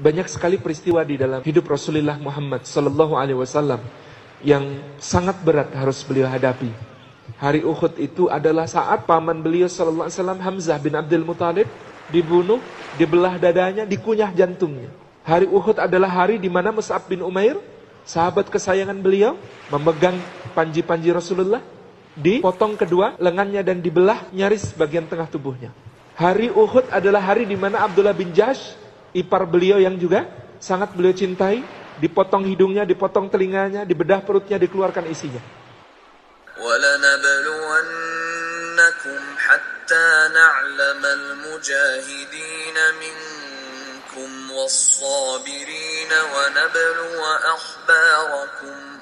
Banyak sekali peristiwa di dalam hidup Rasulullah Muhammad Sallallahu Alaihi Wasallam yang sangat berat harus beliau hadapi. Hari Uhud itu adalah saat paman beliau Sallallahu Alaihi Wasallam Hamzah bin Abdul Muthalib dibunuh, dibelah dadanya, dikunyah jantungnya. Hari Uhud adalah hari di mana Mus'ab bin Umair, sahabat kesayangan beliau, memegang panji-panji Rasulullah dipotong kedua lengannya dan dibelah nyaris bagian tengah tubuhnya. Hari Uhud adalah hari di mana Abdullah bin Jahsh, ipar beliau yang juga sangat beliau cintai, dipotong hidungnya, dipotong telinganya, dibedah perutnya, dikeluarkan isinya. ولنبلونكم حتى نعلم المجاهدين منكم والصابرين ونبلو أخباركم